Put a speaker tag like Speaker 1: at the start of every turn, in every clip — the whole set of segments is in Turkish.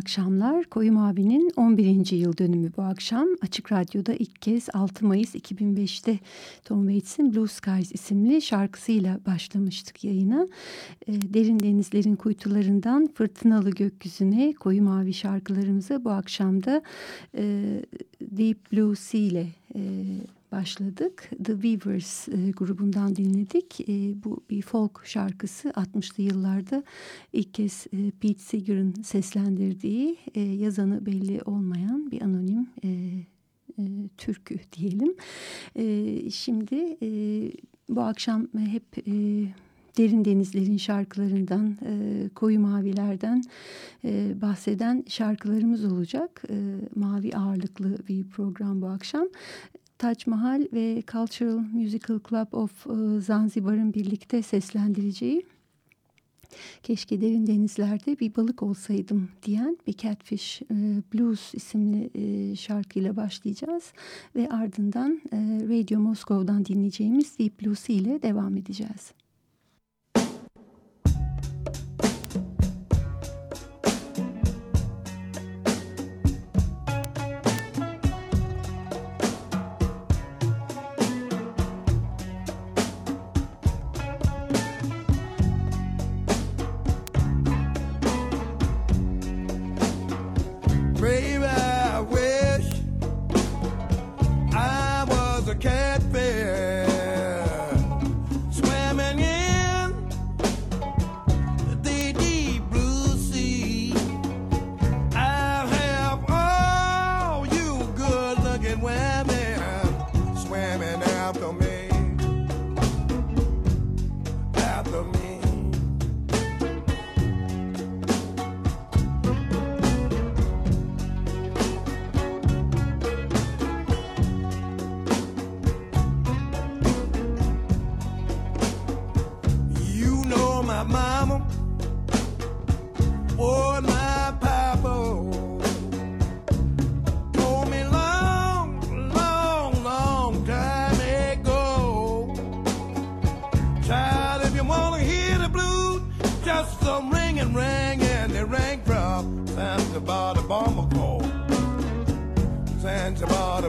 Speaker 1: akşamlar. Koyu Mavi'nin 11. yıl dönümü bu akşam. Açık Radyo'da ilk kez 6 Mayıs 2005'te Tom Waits'in Blue Skies isimli şarkısıyla başlamıştık yayına. E, derin denizlerin kuytularından fırtınalı gökyüzüne Koyu Mavi şarkılarımızı bu akşamda e, Deep Blue Sea ile e, başladık. The Weavers e, grubundan dinledik. E, bu bir folk şarkısı 60'lı yıllarda ilk kez e, Pete Seeger'ın seslendirdiği e, yazanı belli olmayan bir anonim e, e, türkü diyelim. E, şimdi e, bu akşam hep... E, derin denizlerin şarkılarından, e, koyu mavilerden e, bahseden şarkılarımız olacak. E, mavi ağırlıklı bir program bu akşam. Taj Mahal ve Cultural Musical Club of e, Zanzibar'ın birlikte seslendireceği Keşke derin denizlerde bir balık olsaydım diyen bir Catfish e, Blues isimli e, şarkıyla başlayacağız. Ve ardından Radio Moscow'dan dinleyeceğimiz Deep Blues ile devam edeceğiz.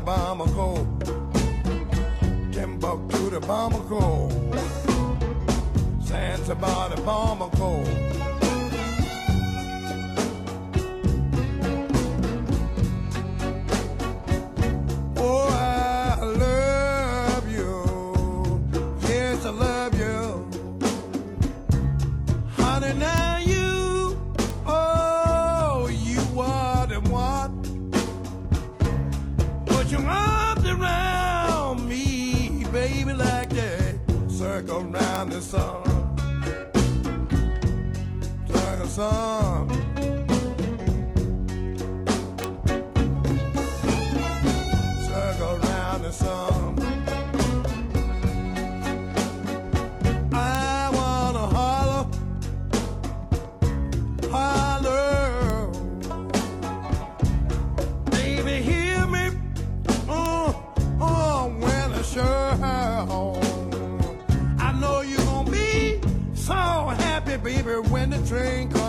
Speaker 2: To Bamako. Timbuktu to Bamako. Zanzibar to Bamako.
Speaker 3: farm. Circle
Speaker 2: round the sun. I wanna holler, holler. Baby, hear me. Oh, oh, when I sure I know you gonna be so happy, baby, when the train comes.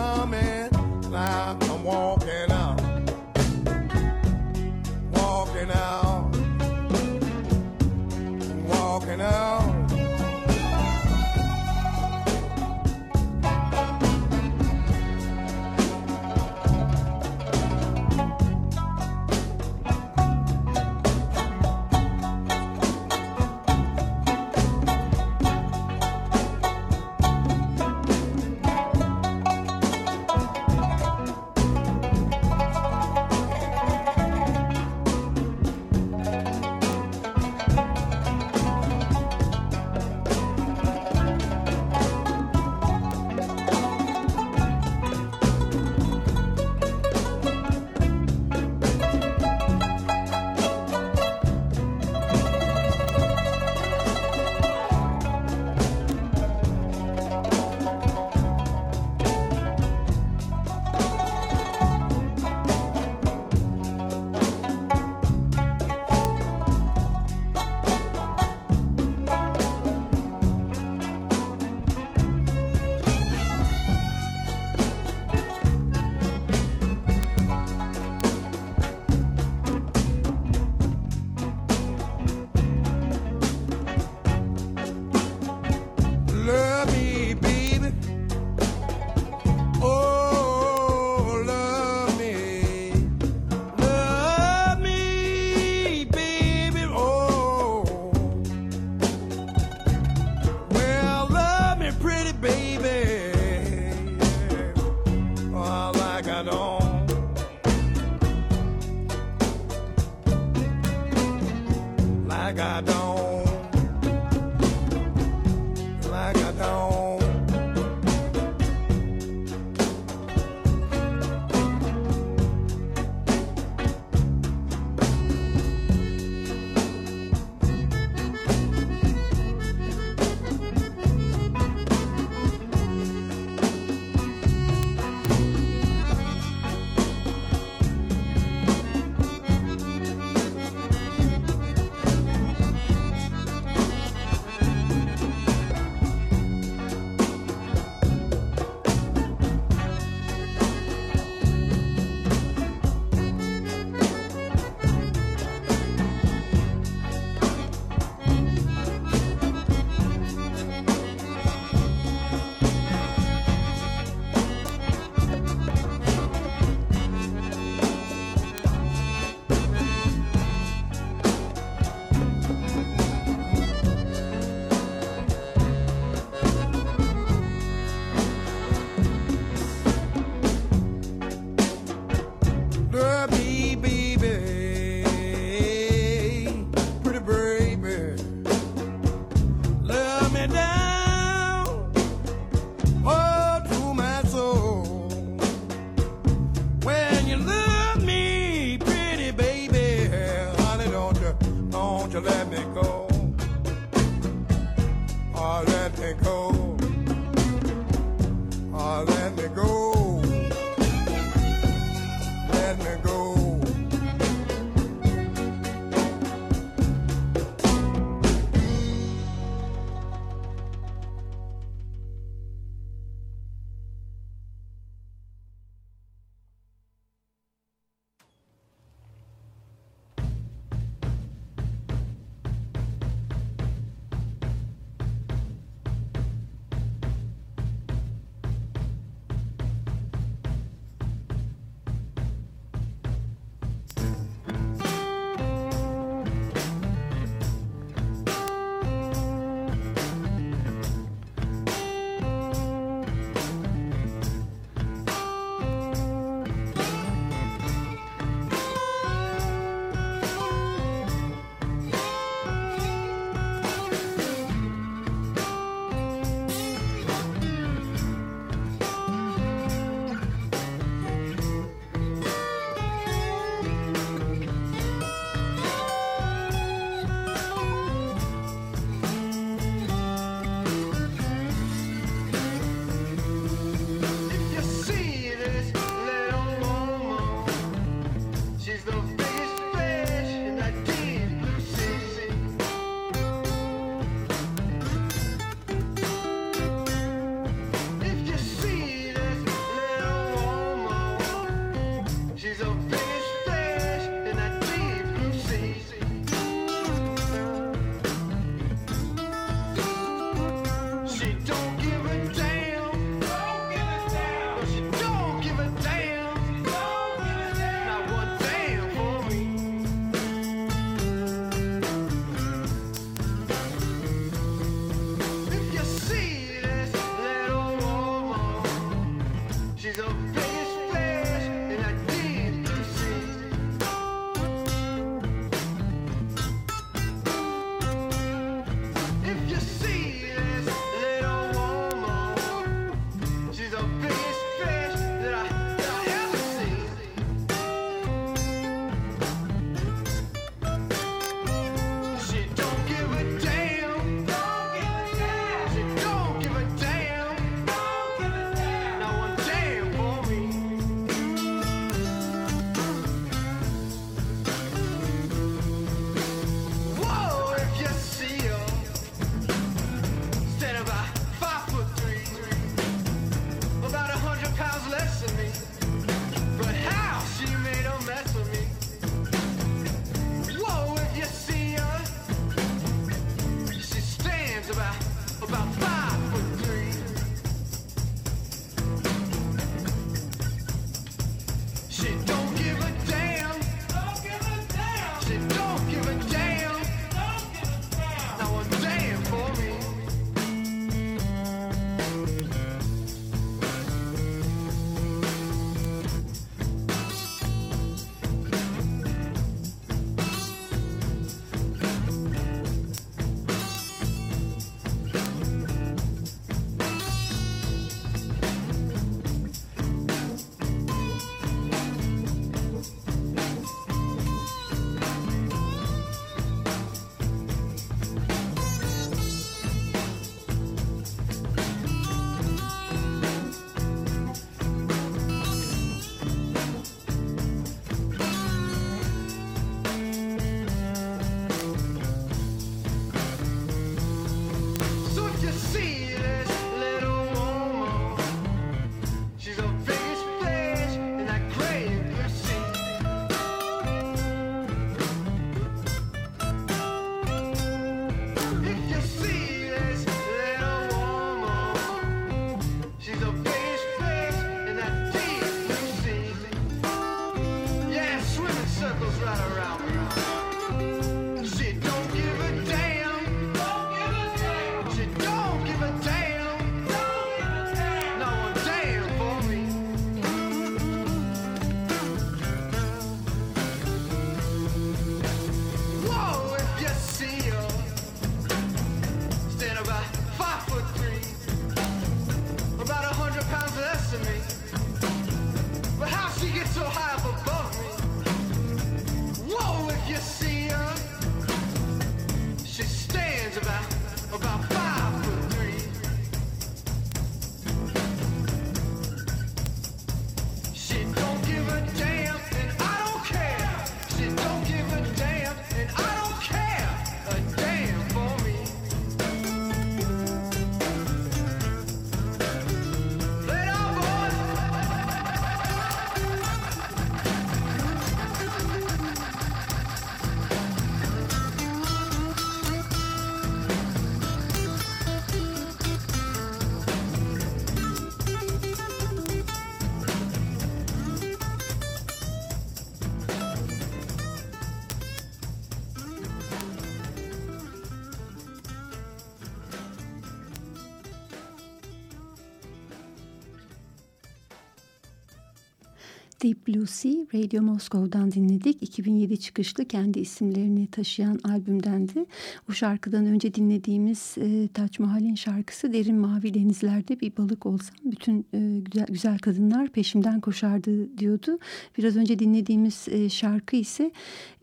Speaker 1: Deep
Speaker 3: Sea Radio Moscow'dan dinledik. 2007 çıkışlı kendi isimlerini taşıyan albümdendi. Bu şarkıdan önce dinlediğimiz e, Taç Mahal'in şarkısı Derin Mavi Denizlerde bir balık olsam bütün e, güzel, güzel kadınlar peşimden koşardı diyordu. Biraz önce dinlediğimiz e, şarkı ise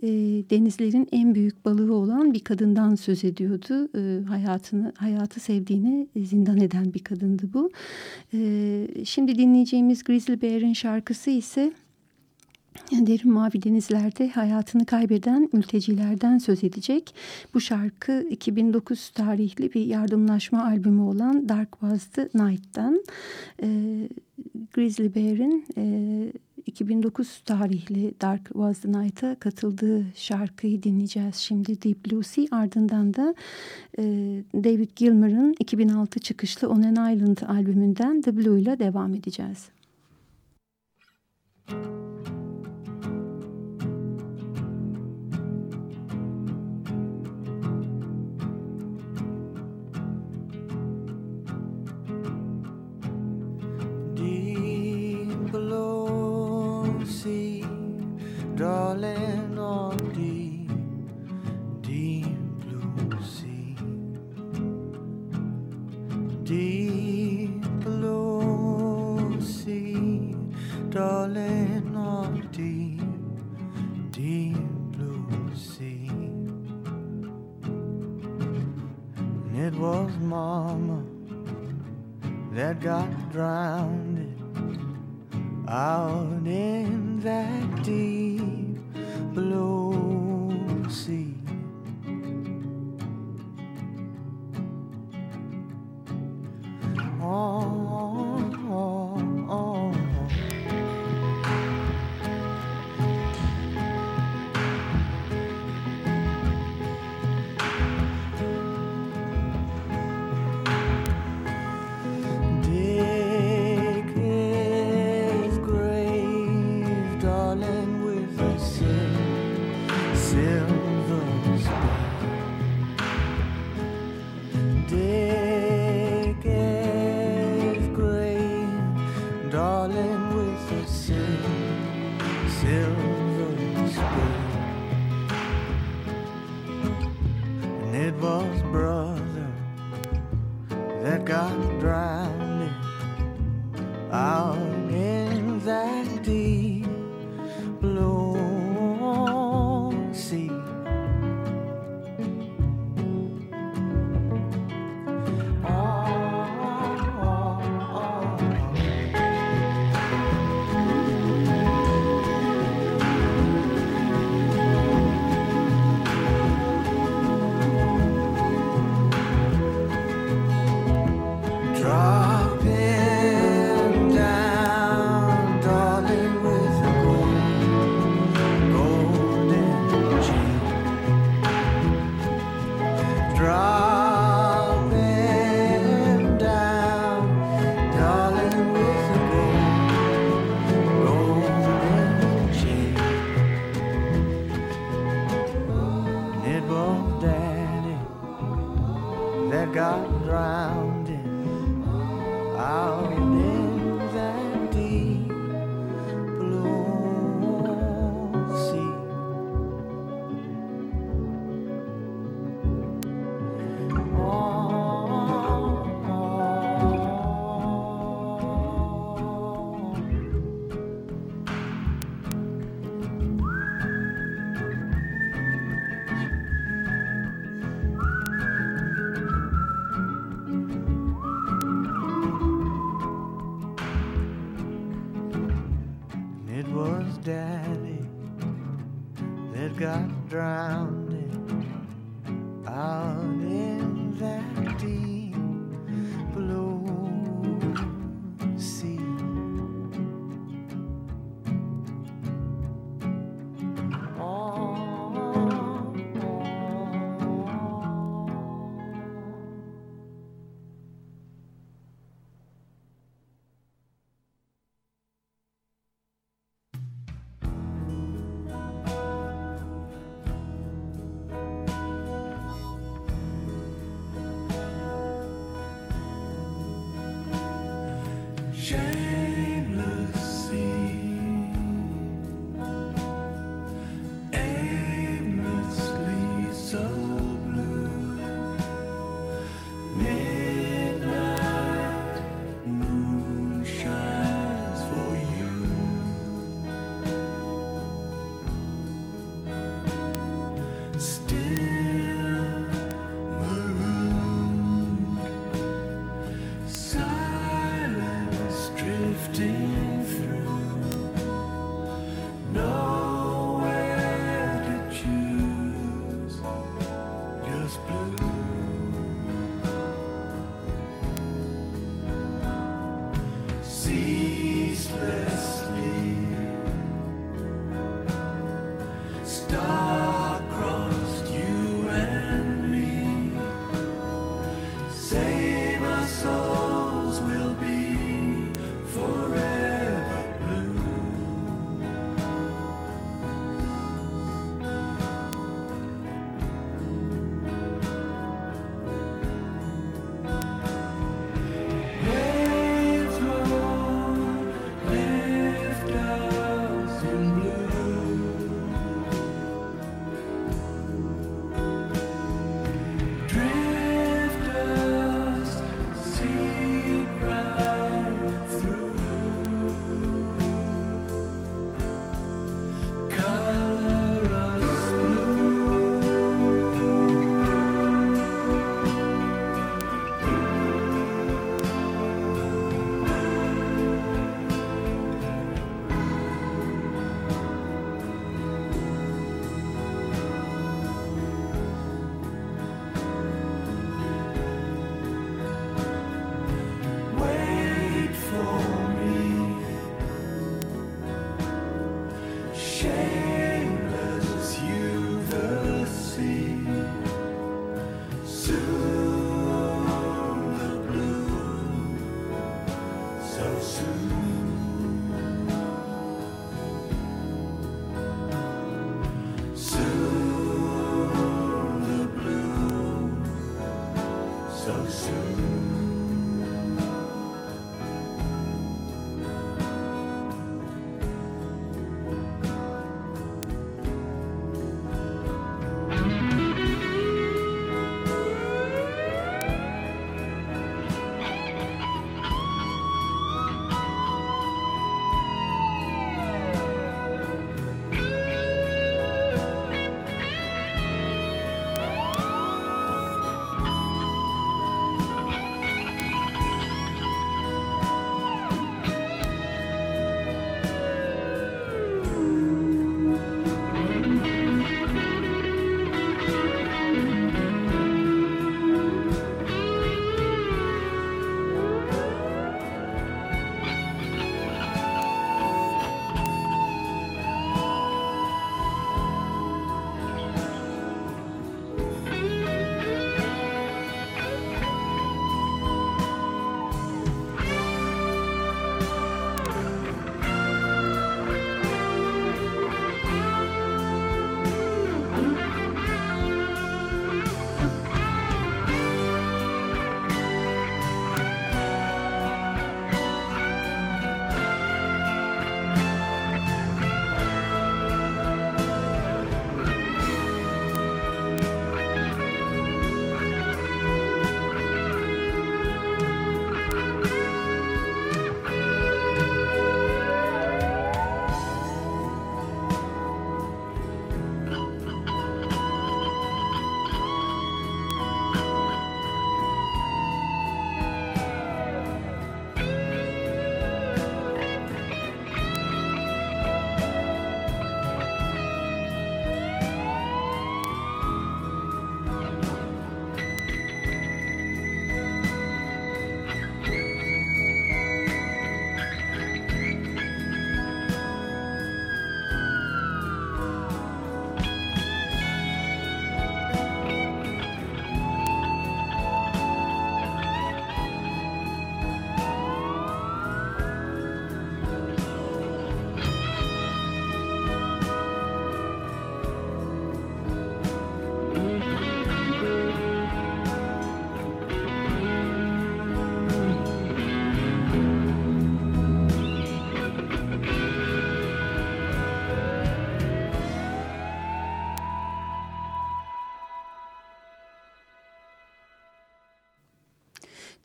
Speaker 3: e, denizlerin en büyük balığı olan bir kadından söz ediyordu. E, hayatını hayatı sevdiğine zindan eden bir kadındı bu. E, şimdi dinleyeceğimiz Grizzly Bear'in şarkısı ise Derin Mavi Denizler'de hayatını kaybeden mültecilerden söz edecek. Bu şarkı 2009 tarihli bir yardımlaşma albümü olan Dark Was the Night'tan. E, Grizzly Bear'in e,
Speaker 1: 2009 tarihli Dark Was the Night'a katıldığı şarkıyı dinleyeceğiz şimdi Deep Sea. Ardından da e, David Gilmer'ın 2006 çıkışlı On an Island albümünden The Blue ile devam edeceğiz. Müzik
Speaker 4: darling, on deep, deep blue sea. Deep blue sea, darling, on deep, deep blue sea. And it was Mama that got drowned out in that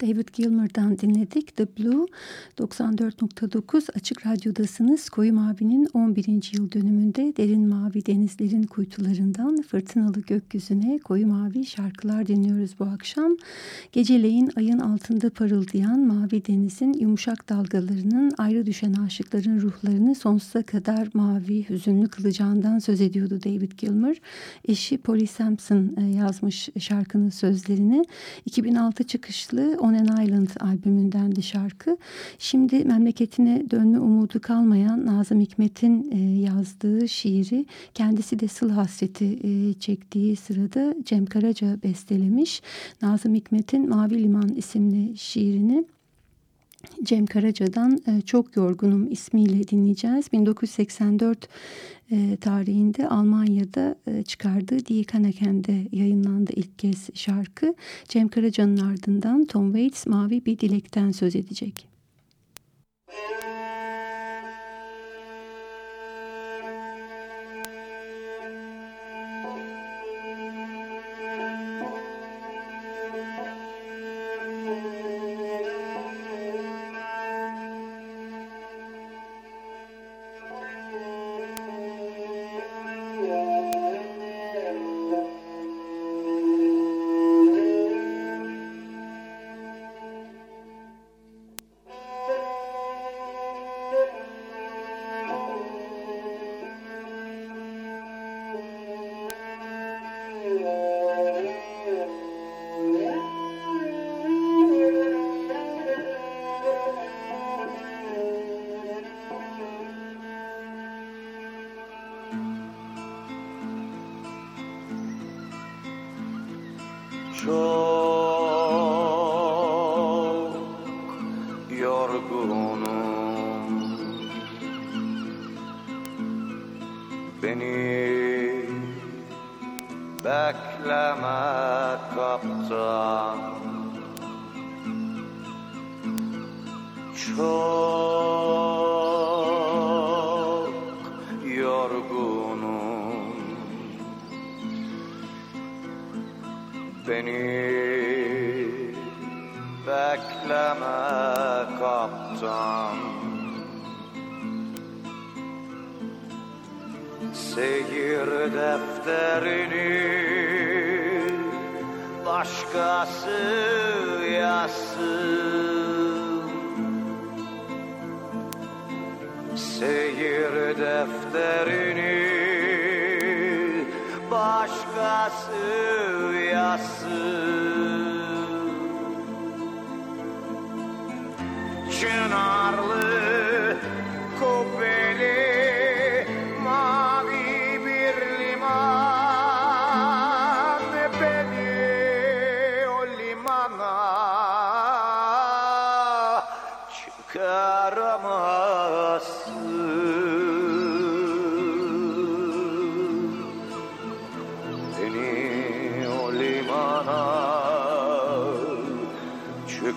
Speaker 1: David Gilmer'dan dinledik. The Blue 94.9 Açık Radyo'dasınız. Koyu Mavi'nin 11. yıl dönümünde derin mavi denizlerin kuytularından fırtınalı gökyüzüne koyu mavi şarkılar dinliyoruz bu akşam. Geceleyin ayın altında parıldayan mavi denizin yumuşak dalgalarının ayrı düşen aşıkların ruhlarını sonsuza kadar mavi, hüzünlü kılacağından söz ediyordu David Gilmer. Eşi Polly Sampson e, yazmış şarkının sözlerini. 2006 çıkışlı On an Island albümündendi şarkı. Şimdi memleketine dönme umudu kalmayan Nazım Hikmet'in e, yazdığı şiiri kendisi de sıl hasreti e, çektiği sırada Cem Karaca bestelemiş. Nazım Hikmet'in Mavi Liman isimli şiirini Cem Karaca'dan e, Çok Yorgunum ismiyle dinleyeceğiz. 1984 e, tarihinde Almanya'da e, çıkardığı Die Kaneken'de yayınlandı ilk kez şarkı. Cem Karaca'nın ardından Tom Waits Mavi Bir Dilek'ten söz edecek. Müzik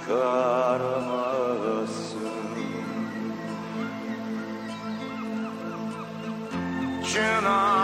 Speaker 2: çıkarmasın. Çınar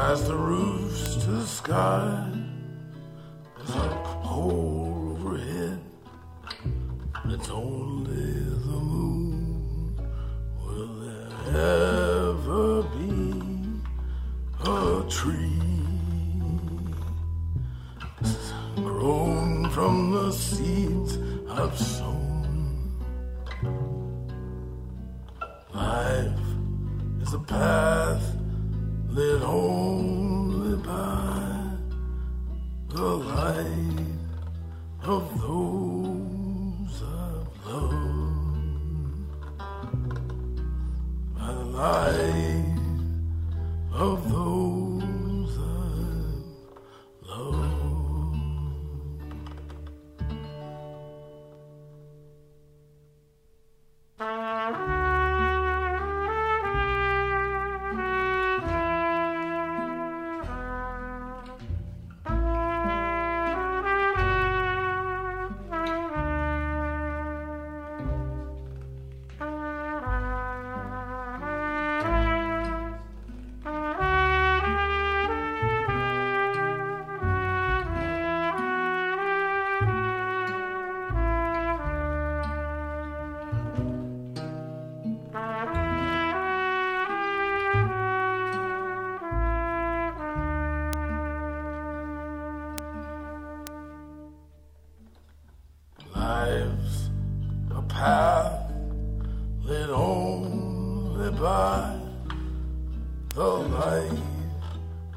Speaker 2: as the roofs to the sky, as a hole overhead, it's only the moon. Will there ever be a tree?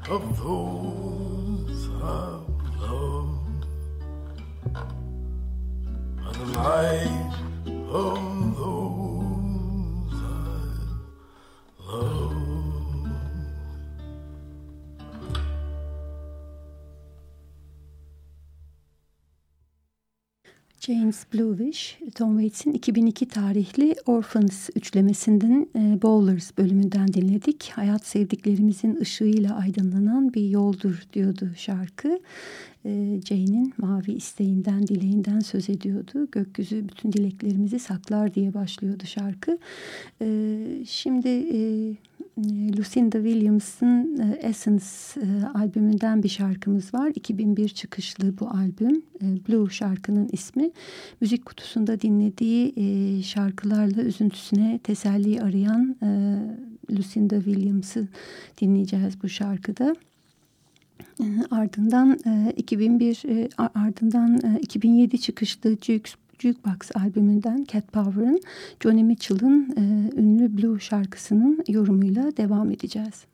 Speaker 2: of those I've loved. The light of
Speaker 5: James Bluewish, Tom Waits'in 2002 tarihli Orphans üçlemesinden e, Bowlers bölümünden dinledik. Hayat sevdiklerimizin ışığıyla aydınlanan bir yoldur diyordu şarkı. E, Jane'in mavi isteğinden, dileğinden söz ediyordu. Gökyüzü bütün dileklerimizi saklar diye başlıyordu şarkı. E, şimdi... E, Lucinda Williams'ın e, Essence e, albümünden bir şarkımız var. 2001 çıkışlı bu albüm. E, Blue şarkının ismi. Müzik kutusunda dinlediği şarkılarla üzüntüsüne teselli arayan Lucinda Williams'ı dinleyeceğiz bu şarkıda. Ardından 2001 ardından 2007 çıkışlı Jukes Jukebox albümünden Cat Power'ın Johnny Mitchell'ın e, ünlü Blue şarkısının yorumuyla devam edeceğiz.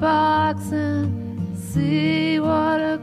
Speaker 5: Box and see what a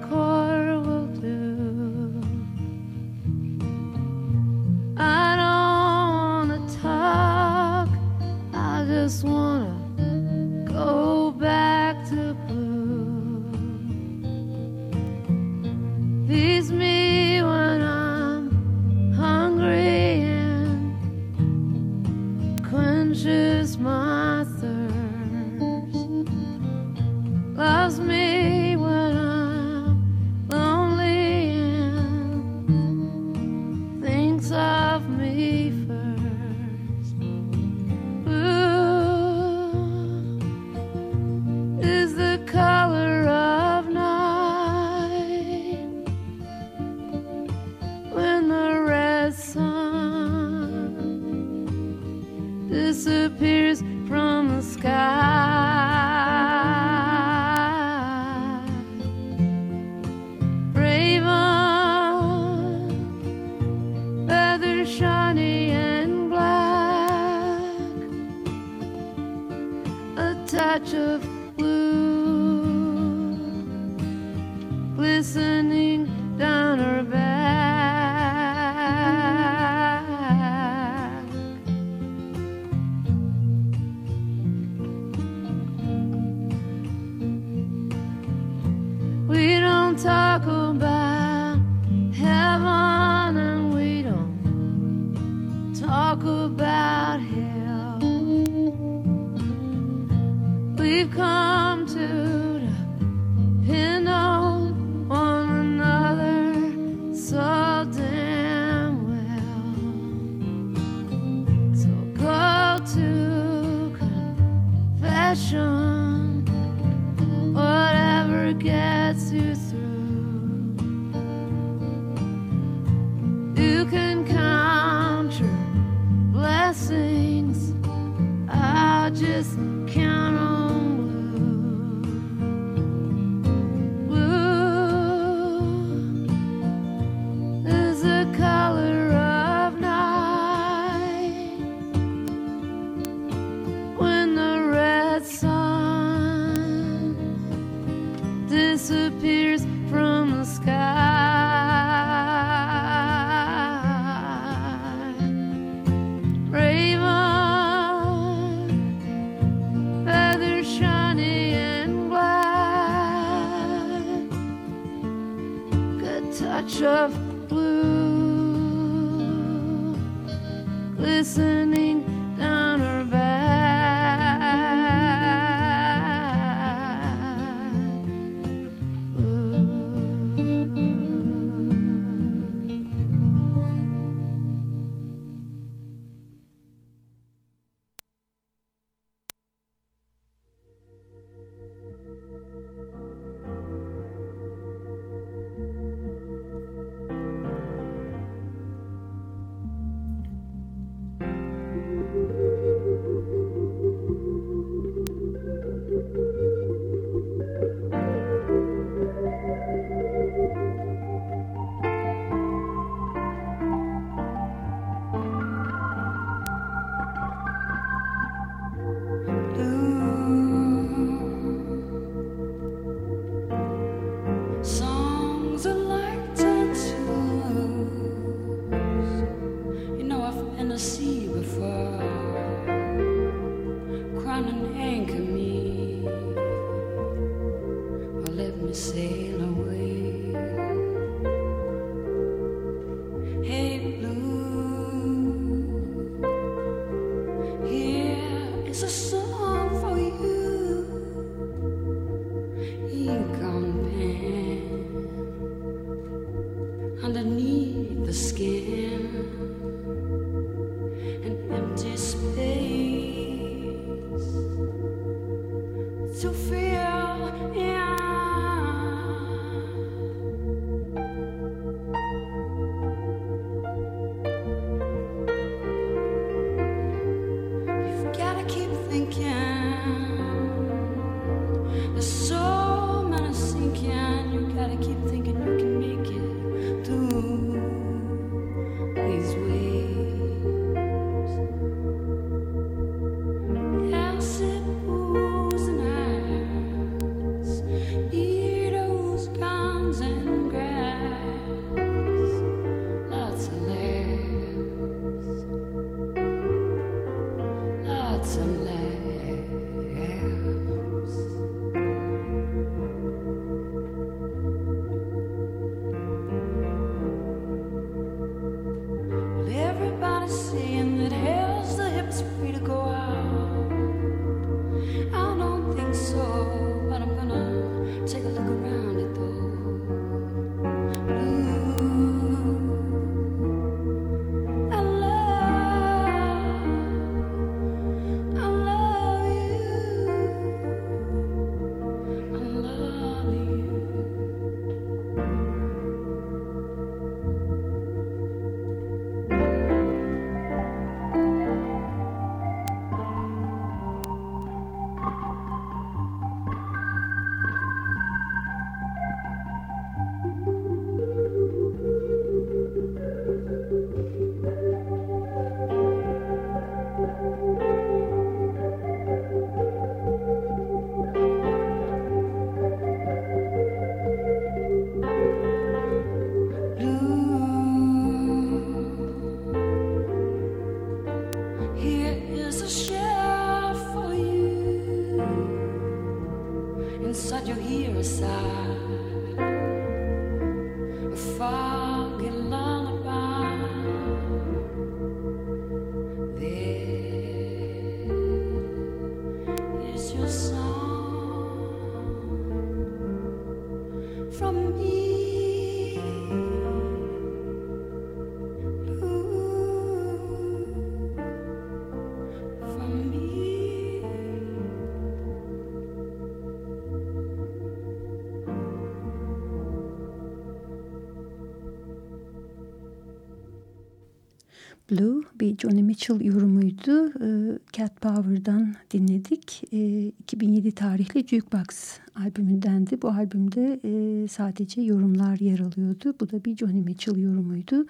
Speaker 5: Blue
Speaker 1: bir Johnny Mitchell yorumuydu. Ee, Cat Power'dan dinledik. Ee, 2007 tarihli Jukebox albümündendi. Bu albümde e, sadece yorumlar yer alıyordu. Bu da bir Johnny Mitchell yorumuydu.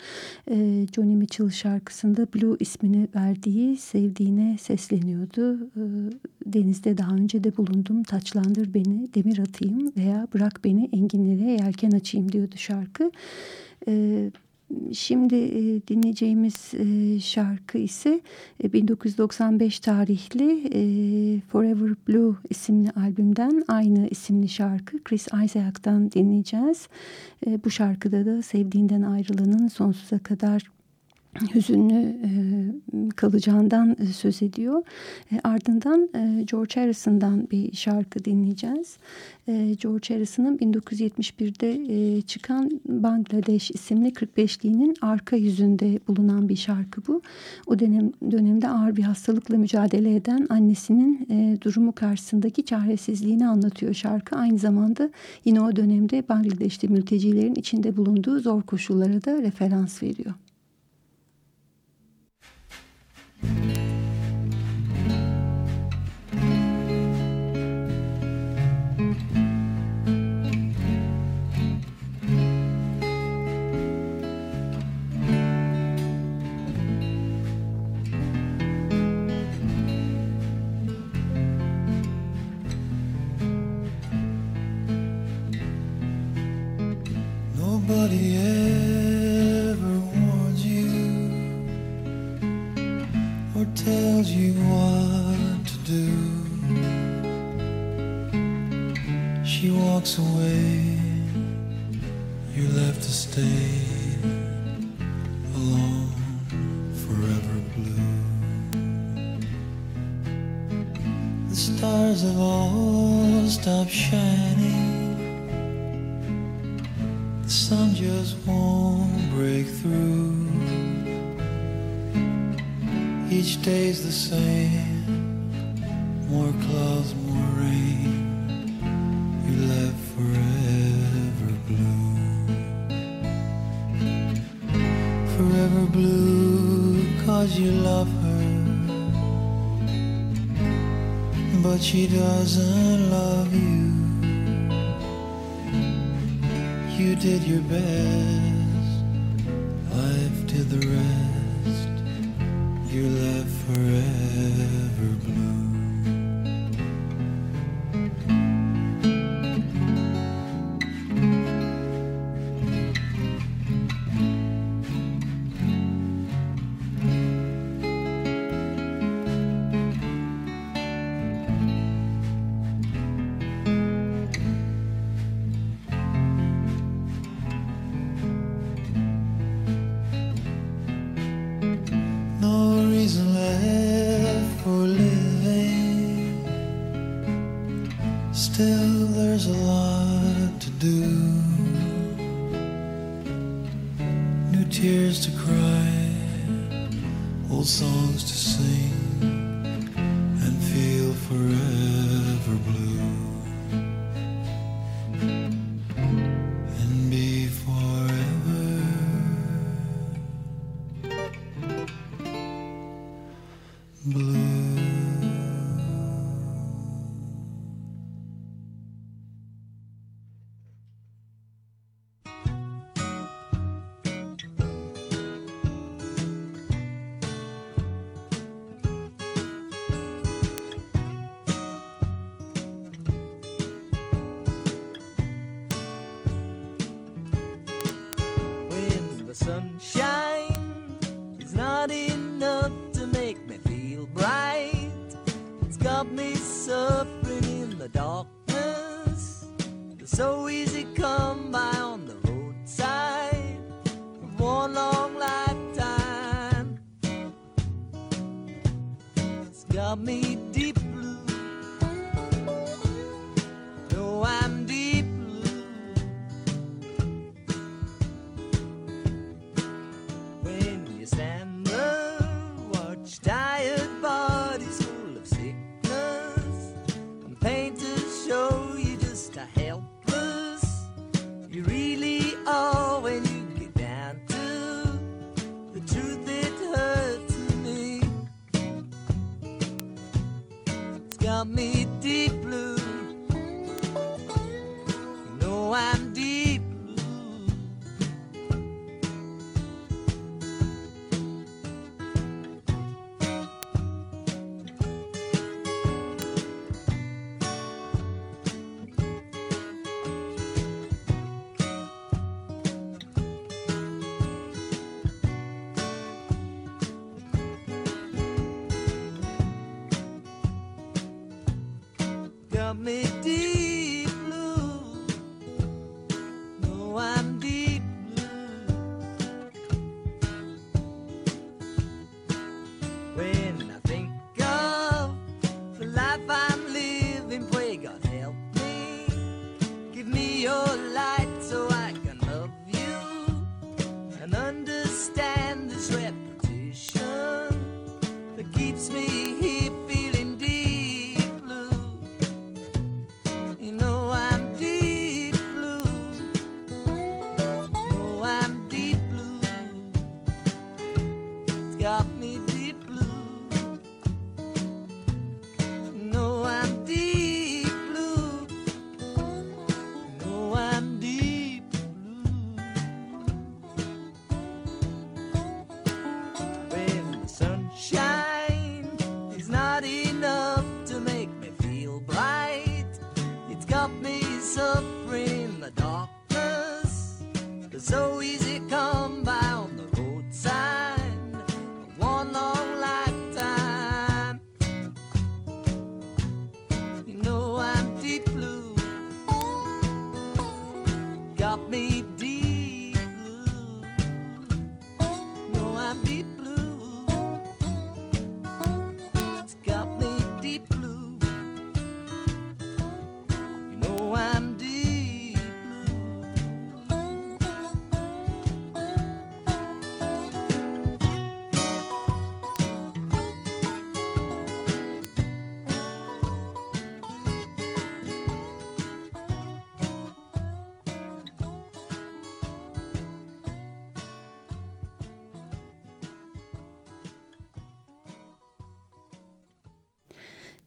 Speaker 1: Ee, Johnny Mitchell şarkısında Blue ismini verdiği sevdiğine sesleniyordu. Ee, denizde daha önce de bulundum. Taçlandır beni, demir atayım veya bırak beni enginlere yelken açayım diyordu şarkı. Ee, Şimdi e, dinleyeceğimiz e, şarkı ise e, 1995 tarihli e, Forever Blue isimli albümden aynı isimli şarkı Chris Isaac'tan dinleyeceğiz. Bu şarkıda da sevdiğinden ayrılanın sonsuza kadar hüzünlü e, kalacağından e, söz ediyor. E, ardından George Harrison'dan bir şarkı dinleyeceğiz. George Harrison'ın 1971'de e, çıkan Bangladeş isimli 45'liğinin arka yüzünde bulunan bir şarkı bu. O dönem dönemde ağır bir hastalıkla mücadele eden annesinin durumu karşısındaki çaresizliğini anlatıyor şarkı. Aynı zamanda yine o dönemde Bangladeş'te mültecilerin içinde bulunduğu zor koşullara da referans veriyor.
Speaker 6: nobody else. did your best. Still, there's a lot to do. New tears to cry, old songs to sing, and feel forever.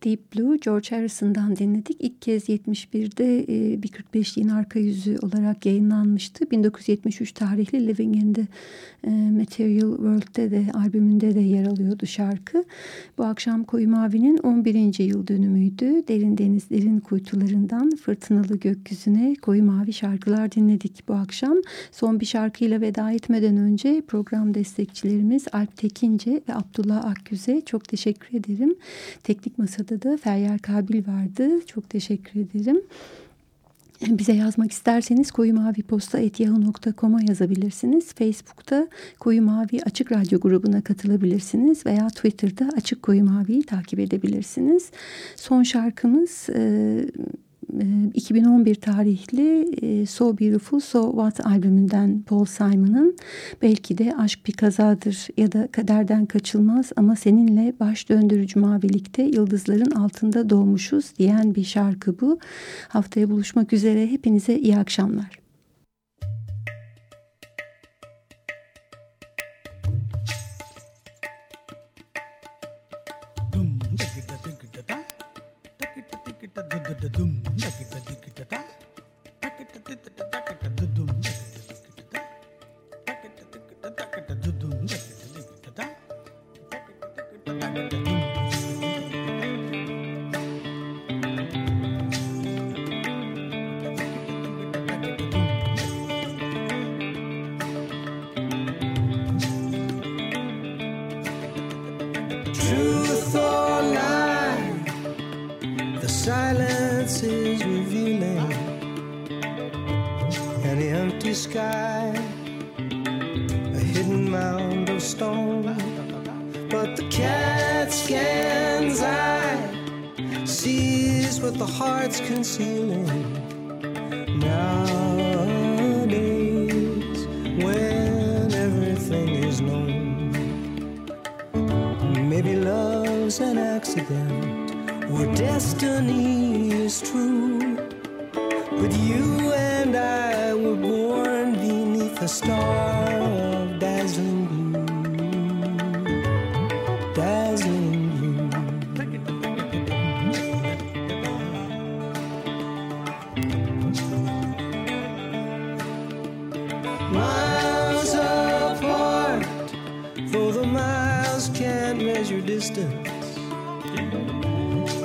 Speaker 7: Deep Blue
Speaker 1: George Harrison'dan dinledik. İlk kez 71'de e, bir 45'liğin arka yüzü olarak yayınlanmıştı. 1973 tarihli Living in the e, Material World'de de albümünde de yer alıyordu şarkı. Bu akşam Koyu Mavi'nin 11. yıl dönümüydü. Derin denizlerin kuytularından fırtınalı gökyüzüne Koyu Mavi şarkılar dinledik bu akşam. Son bir şarkıyla veda etmeden önce program destekçilerimiz Alp Tekince ve Abdullah Akgüz'e çok teşekkür ederim. Teknik Masada da Feryal Kabil vardı. Çok teşekkür ederim. Bize yazmak isterseniz koyumaviposta.yahoo.com'a yazabilirsiniz. Facebook'ta Koyu Mavi Açık Radyo grubuna katılabilirsiniz veya Twitter'da Açık Koyu Mavi'yi takip edebilirsiniz. Son şarkımız... E, 2011 tarihli e, So Beautiful So What albümünden Paul Simon'ın belki de aşk bir kazadır ya da kaderden kaçılmaz ama seninle baş döndürücü mavilikte yıldızların altında doğmuşuz diyen bir şarkı bu. Haftaya buluşmak üzere hepinize iyi akşamlar.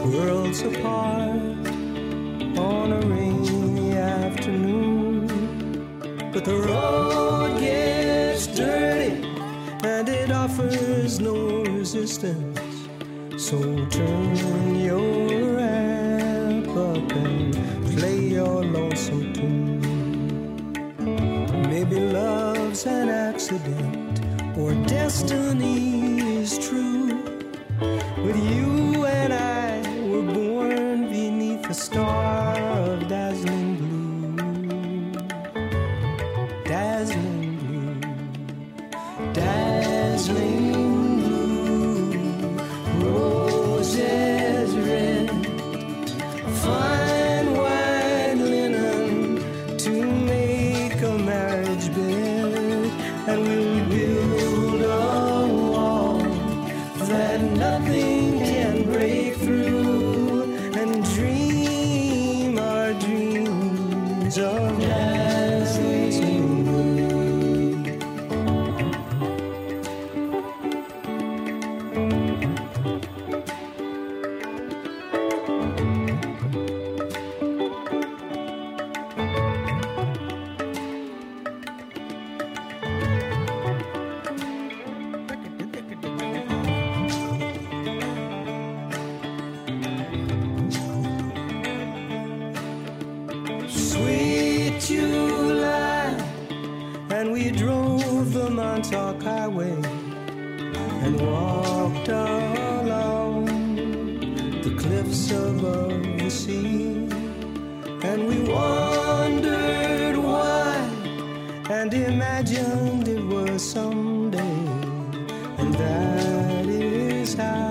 Speaker 4: Worlds apart on a rainy afternoon. But the road gets dirty and it offers no resistance. So turn your amp up and play your lonesome tune. Maybe love's an accident or destiny is true. With you the cliffs above the sea, and we wondered why, and imagined it was someday, and that is how